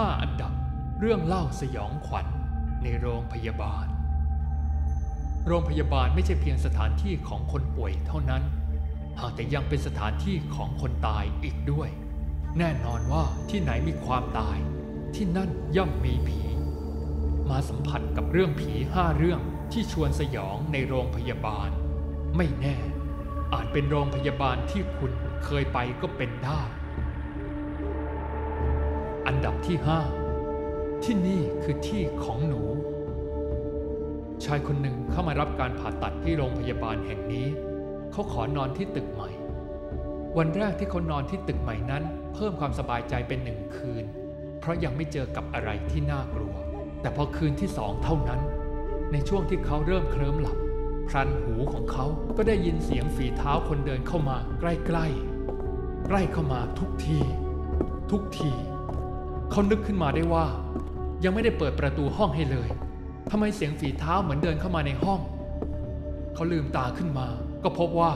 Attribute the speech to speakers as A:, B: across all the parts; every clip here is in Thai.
A: 5 อันดับ เรื่องเล่าสยองขวัญในโรงพยาบาล โรงพยาบาลไม่ใช่เพียงสถานที่ของคนป่วยเท่านั้น หากแต่ยังเป็นสถานที่ของคนตายอีกด้วย แน่นอนว่าที่ไหนมีความตาย ที่นั่นย่อมมีผี มาสัมผัสกับเรื่องผีห้าเรื่องที่ชวนสยองในโรงพยาบาล ไม่แน่ อาจเป็นโรงพยาบาลที่คุณเคยไปก็เป็นได้ ดับที่5ที่นี่คือที่ของหนู ชายคนหนึ่งเข้ามารับการผ่าตัดที่โรงพยาบาลแห่งนี้ เขาขอนอนที่ตึกใหม่ วันแรกที่เขานอนที่ตึกใหม่นั้น เพิ่มความสบายใจเป็นหนึ่งคืน เพราะยังไม่เจอกับอะไรที่น่ากลัว แต่พอคืนที่สองเท่านั้น ในช่วงที่เขาเริ่มเคลิ้มหลับพรันหูของเขาก็ได้ยินเสียงฝีเท้าคนเดินเข้ามาใกล้ๆใกล้เข้ามาทุกที ทุกที เขานึกขึ้นมาได้ว่า ยังไม่ได้เปิดประตูห้องให้เลยทำไมเสียงฝีเท้าเหมือนเดินเข้ามาในห้อง เขาลืมตาขึ้นมา ก็พบว่า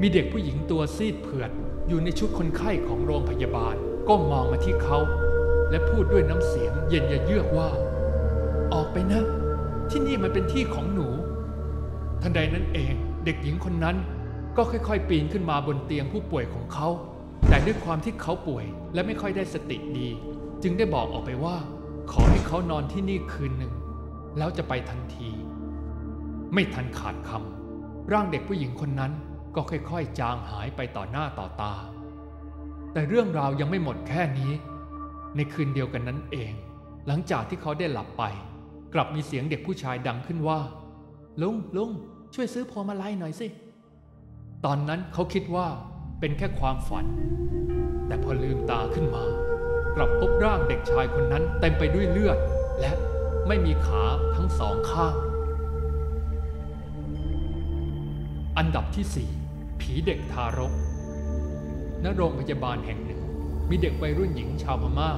A: มีเด็กผู้หญิงตัวซีดเผือด อยู่ในชุดคนไข้ของโรงพยาบาล ก็มองมาที่เขา และพูดด้วยน้ำเสียงเย็นยะเยือกว่า ออกไปนะ ที่นี่มันเป็นที่ของหนู ทันใดนั้นเองเด็กหญิงคนนั้นก็ค่อยๆ ปีนขึ้นมาบนเตียงผู้ป่วยของเขา แต่ด้วยความที่เขาป่วยและไม่ค่อยได้สติดี จึงได้บอกออกไปว่า ขอให้เขานอนที่นี่คืนหนึ่ง แล้วจะไปทันที ไม่ทันขาดคำร่างเด็กผู้หญิงคนนั้นก็ค่อยๆ จางหายไปต่อหน้าต่อตา แต่เรื่องราวยังไม่หมดแค่นี้ ในคืนเดียวกันนั้นเอง หลังจากที่เขาได้หลับไป กลับมีเสียงเด็กผู้ชายดังขึ้นว่า ลุงลุงช่วยซื้อพวงมาลัยหน่อยสิ ตอนนั้นเขาคิดว่า เป็นแค่ความฝัน แต่พอลืมตาขึ้นมา กลับพบร่างเด็กชายคนนั้นเต็มไปด้วยเลือด และไม่มีขาทั้งสองข้าง อันดับที่4ผีเด็กทารก ณ โรงพยาบาลแห่งหนึ่ง มีเด็กวัยรุ่นหญิงชาวพม่า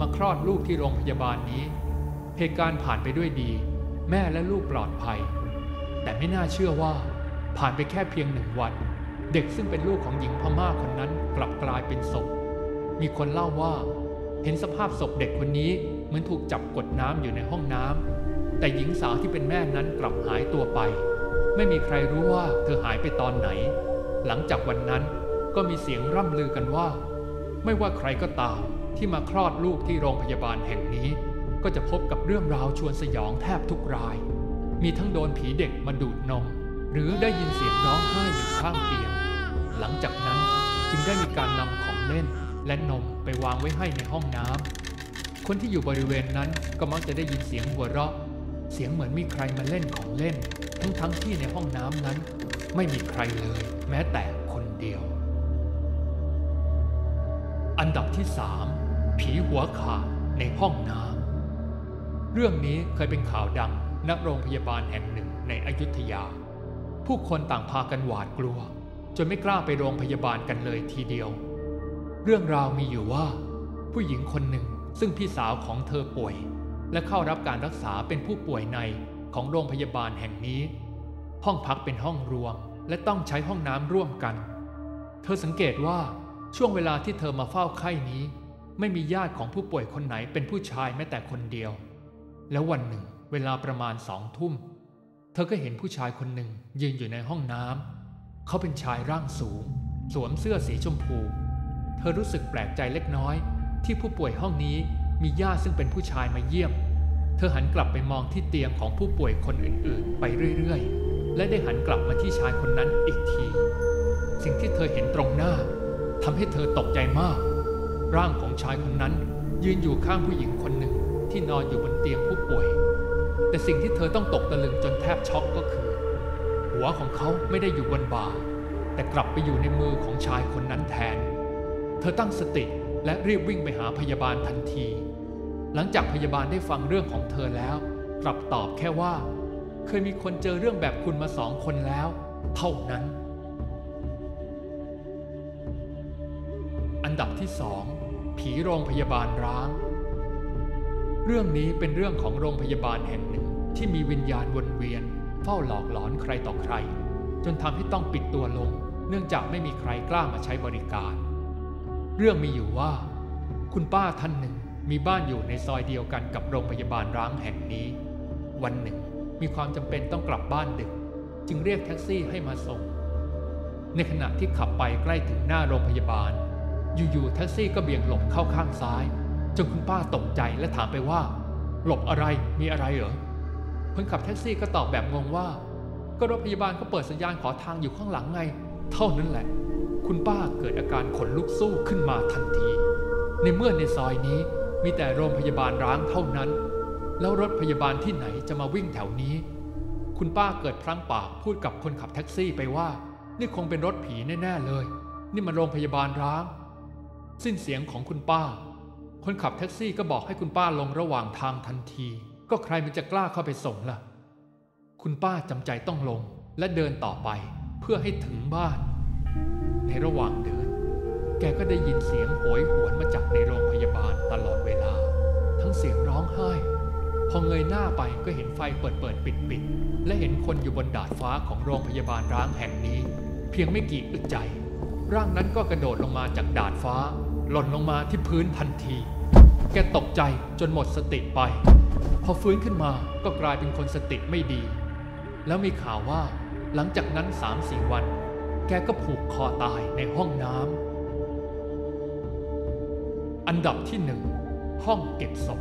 A: มาคลอดลูกที่โรงพยาบาลนี้ เหตุการณ์ผ่านไปด้วยดี แม่และลูกปลอดภัย แต่ไม่น่าเชื่อว่าผ่านไปแค่เพียงหนึ่งวัน เด็กซึ่งเป็นลูกของหญิงพม่าคนนั้นกลับกลายเป็นศพ มีคนเล่าว่า เห็นสภาพศพเด็กคนนี้เหมือนถูกจับกดน้ำอยู่ในห้องน้ำแต่หญิงสาวที่เป็นแม่นั้นกลับหายตัวไป ไม่มีใครรู้ว่าเธอหายไปตอนไหน หลังจากวันนั้นก็มีเสียงร่ำลือกันว่า ไม่ว่าใครก็ตามที่มาคลอดลูกที่โรงพยาบาลแห่งนี้ ก็จะพบกับเรื่องราวชวนสยองแทบทุกราย มีทั้งโดนผีเด็กมาดูดนม หรือได้ยินเสียงร้องไห้อยู่ข้างเตียง หลังจากนั้นจึงได้มีการนำของเล่นและนมไปวางไว้ให้ในห้องน้ำ คนที่อยู่บริเวณนั้นก็มักจะได้ยินเสียงหัวเราะ เสียงเหมือนมีใครมาเล่นของเล่น ทั้งทั้งที่ในห้องน้ำนั้น ไม่มีใครเลย แม้แต่คนเดียว อันดับที่3ผีหัวขาดในห้องน้ำ เรื่องนี้เคยเป็นข่าวดังณโรงพยาบาลแห่งหนึ่งในอยุธยา ผู้คนต่างพากันหวาดกลัว จนไม่กล้าไปโรงพยาบาลกันเลยทีเดียว เรื่องราวมีอยู่ว่า ผู้หญิงคนหนึ่งซึ่งพี่สาวของเธอป่วย และเข้ารับการรักษาเป็นผู้ป่วยในของโรงพยาบาลแห่งนี้ ห้องพักเป็นห้องรวม และต้องใช้ห้องน้ำร่วมกัน เธอสังเกตว่าช่วงเวลาที่เธอมาเฝ้าไข้นี้ ไม่มีญาติของผู้ป่วยคนไหนเป็นผู้ชายแม้แต่คนเดียว แล้ววันหนึ่ง เวลาประมาณสองทุ่ม เธอก็เห็นผู้ชายคนหนึ่งยืนอยู่ในห้องน้ำ เขาเป็นชายร่างสูง สวมเสื้อสีชมพู เธอรู้สึกแปลกใจเล็กน้อย ที่ผู้ป่วยห้องนี้มีญาติซึ่งเป็นผู้ชายมาเยี่ยม เธอหันกลับไปมองที่เตียงของผู้ป่วยคนอื่นๆ ไปเรื่อยๆ และได้หันกลับมาที่ชายคนนั้นอีกที สิ่งที่เธอเห็นตรงหน้าทำให้เธอตกใจมาก ร่างของชายคนนั้นยืนอยู่ข้างผู้หญิงคนหนึ่งที่นอนอยู่บนเตียงผู้ป่วย แต่สิ่งที่เธอต้องตกตะลึงจนแทบช็อกก็คือ หัวของเขาไม่ได้อยู่บนบ่า แต่กลับไปอยู่ในมือของชายคนนั้นแทน เธอตั้งสติและรีบวิ่งไปหาพยาบาลทันที หลังจากพยาบาลได้ฟังเรื่องของเธอแล้ว กลับตอบแค่ว่า เคยมีคนเจอเรื่องแบบคุณมาสองคนแล้ว เท่านั้น อันดับที่สองผีโรงพยาบาลร้าง เรื่องนี้เป็นเรื่องของโรงพยาบาลแห่งหนึ่งที่มีวิญญาณวนเวียน เฝ้าหลอกหลอนใครต่อใคร จนทำให้ต้องปิดตัวลง เนื่องจากไม่มีใครกล้ามาใช้บริการ เรื่องมีอยู่ว่า คุณป้าท่านหนึ่งมีบ้านอยู่ในซอยเดียวกันกับโรงพยาบาลร้างแห่งนี้ วันหนึ่งมีความจำเป็นต้องกลับบ้านดึก จึงเรียกแท็กซี่ให้มาส่ง ในขณะที่ขับไปใกล้ถึงหน้าโรงพยาบาล อยู่ๆแท็กซี่ก็เบี่ยงหลบเข้าข้างซ้าย จนคุณป้าตกใจและถามไปว่า หลบอะไรมีอะไรเหรอ คนขับแท็กซี่ก็ตอบแบบงงว่า ก็รถพยาบาลเขาเปิดสัญญาณขอทางอยู่ข้างหลังไง เท่านั้นแหละ คุณป้าเกิดอาการขนลุกสู้ขึ้นมาทันที ในเมื่อในซอยนี้มีแต่โรงพยาบาลร้างเท่านั้น แล้วรถพยาบาลที่ไหนจะมาวิ่งแถวนี้ คุณป้าเกิดพลั้งปากพูดกับคนขับแท็กซี่ไปว่า นี่คงเป็นรถผีแน่ๆเลย นี่มันโรงพยาบาลร้าง สิ้นเสียงของคุณป้า คนขับแท็กซี่ก็บอกให้คุณป้าลงระหว่างทางทันที ก็ใครมันจะกล้าเข้าไปส่งล่ะ คุณป้าจำใจต้องลงและเดินต่อไปเพื่อให้ถึงบ้าน ในระหว่างเดิน แกก็ได้ยินเสียงโหยหวนมาจากในโรงพยาบาลตลอดเวลา ทั้งเสียงร้องไห้ พอเงยหน้าไปก็เห็นไฟเปิดเปิดปิดปิดและเห็นคนอยู่บนดาดฟ้าของโรงพยาบาลร้างแห่งนี้ เพียงไม่กี่อึดใจ ร่างนั้นก็กระโดดลงมาจากดาดฟ้า หล่นลงมาที่พื้นทันที กตกใจจนหมดสติไป พอฟื้นขึ้นมาก็กลายเป็นคนสติไม่ดี แล้วมีข่าวว่าหลังจากนั้นสามสี่วัน แกก็ผูกคอตายในห้องน้ำอันดับที่หนึ่งห้องเก็บศพ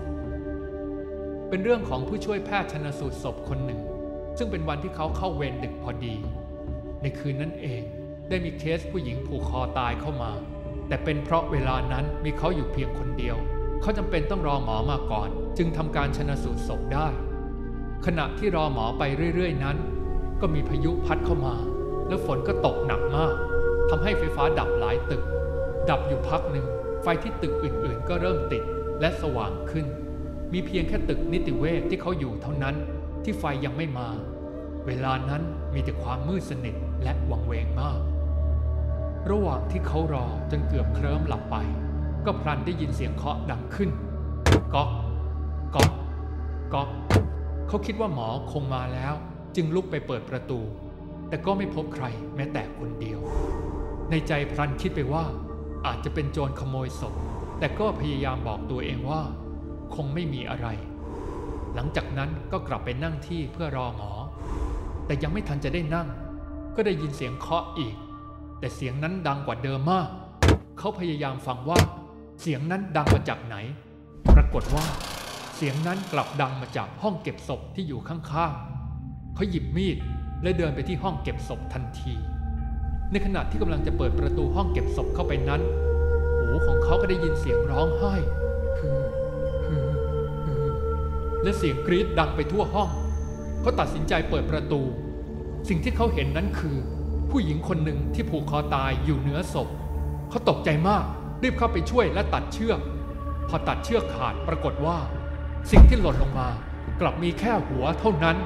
A: เป็นเรื่องของผู้ช่วยแพทย์ชนสูตรศพคนหนึ่ง ซึ่งเป็นวันที่เขาเข้าเวรดึกพอดี ในคืนนั้นเองได้มีเคสผู้หญิงผูกคอตายเข้ามา แต่เป็นเพราะเวลานั้นมีเขาอยู่เพียงคนเดียว เขาจำเป็นต้องรอหมอมาก่อน จึงทำการชนะสูตรศพได้ ขณะที่รอหมอไปเรื่อย ๆ นั้น ก็มีพายุพัดเข้ามา แล้วฝนก็ตกหนักมากทำให้ไฟฟ้าดับหลายตึก ดับอยู่พักหนึ่ง ไฟที่ตึกอื่นๆ ก็เริ่มติดและสว่างขึ้น มีเพียงแค่ตึกนิติเวชที่เขาอยู่เท่านั้นที่ไฟยังไม่มา เวลานั้นมีแต่ความมืดสนิทและวังเวงมาก ระหว่างที่เขารอจนเกือบเคลิ้มหลับไป ก็พลันได้ยินเสียงเคาะดังขึ้นก๊อกก๊อกก๊อกเขาคิดว่าหมอคงมาแล้ว จึงลุกไปเปิดประตู แต่ก็ไม่พบใครแม้แต่คนเดียว ในใจพลันคิดไปว่า อาจจะเป็นโจรขโมยศพแต่ก็พยายามบอกตัวเองว่า คงไม่มีอะไร หลังจากนั้นก็กลับไปนั่งที่เพื่อรอหมอ แต่ยังไม่ทันจะได้นั่ง ก็ได้ยินเสียงเคาะอีก แต่เสียงนั้นดังกว่าเดิมมาก เขาพยายามฟังว่า เสียงนั้นดังมาจากไหน ปรากฏว่า เสียงนั้นกลับดังมาจากห้องเก็บศพที่อยู่ข้างๆเขาหยิบมีดและเดินไปที่ห้องเก็บศพทันที ในขณะที่กำลังจะเปิดประตูห้องเก็บศพเข้าไปนั้น หูของเขาก็ได้ยินเสียงร้องไห้ฮือฮือฮือและเสียงกรีดดังไปทั่วห้อง เขาตัดสินใจเปิดประตู สิ่งที่เขาเห็นนั้นคือ ผู้หญิงคนหนึ่งที่ผูกคอตายอยู่เหนือศพ เขาตกใจมาก รีบเข้าไปช่วยและตัดเชือก พอตัดเชือกขาดปรากฏว่า สิ่งที่หล่นลงมา กลับมีแค่หัวเท่านั้น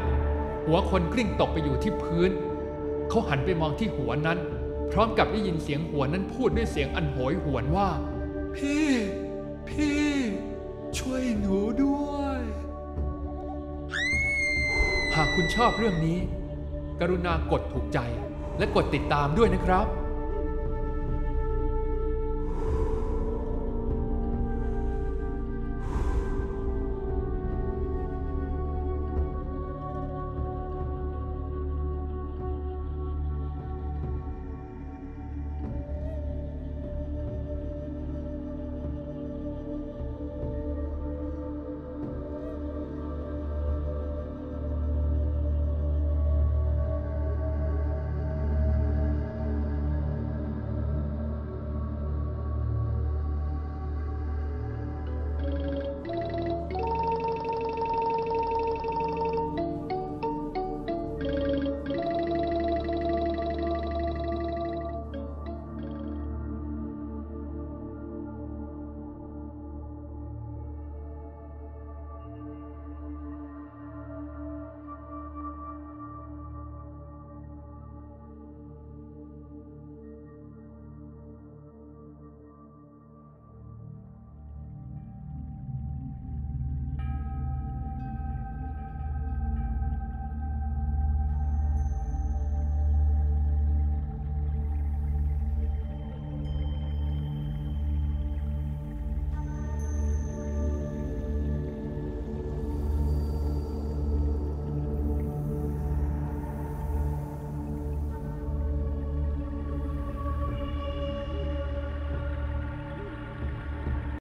A: หัวคนกลิ้งตกไปอยู่ที่พื้น เขาหันไปมองที่หัวนั้น พร้อมกับได้ยินเสียงหัวนั้นพูดด้วยเสียงอันโหยหวนว่า พี่ พี่ ช่วยหนูด้วย หากคุณชอบเรื่องนี้ กรุณากดถูกใจและกดติดตามด้วยนะครับ